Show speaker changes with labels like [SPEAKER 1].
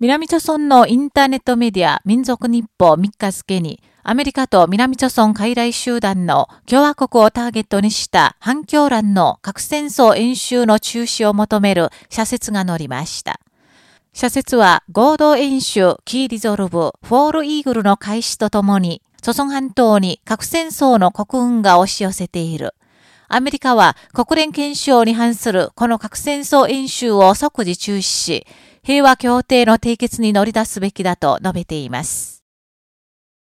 [SPEAKER 1] 南朝村のインターネットメディア民族日報3日付に、アメリカと南朝村傀儡集団の共和国をターゲットにした反響欄の核戦争演習の中止を求める社説が載りました。社説は合同演習キーリゾルブフォールイーグルの開始とともに、祖孫半島に核戦争の国運が押し寄せている。アメリカは国連憲章に反するこの核戦争演習を即時中止し、平和協定の締結に乗り出すべきだと述べています。